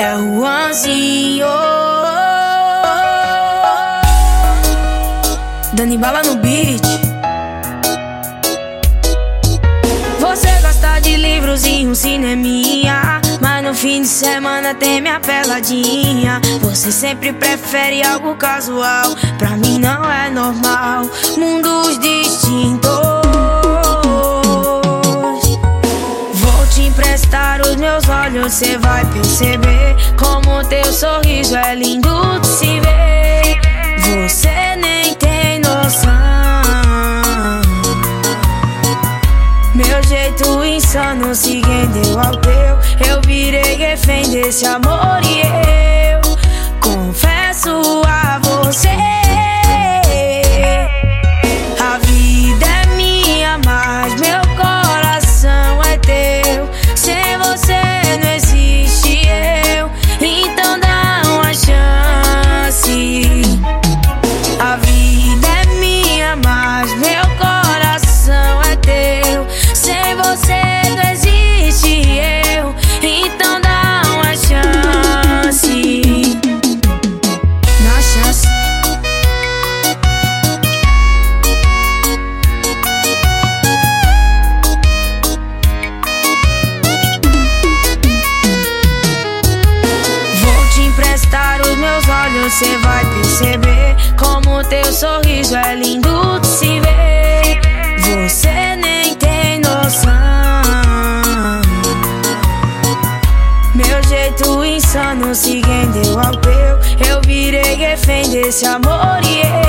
É o anzinho. Dani bala no beat. Você gosta de livros e um cineminha. Mas no fim de semana tem minha peladinha. Você sempre prefere algo casual. Pra mim não é normal. Mundos distintos. Vou te emprestar os meus olhos. Você vai perceber teu sorriso é lindo de se ver. Você nem tem noção. Meu jeito insano se rendeu ao teu. Eu virei refém desse amor e eu confesso meus olhos, cê vai perceber como teu sorriso é lindo de se ver. Você nem tem noção. Meu jeito insano se rendeu ao. Eu virei refém desse amor e eu